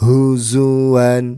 Huzuan.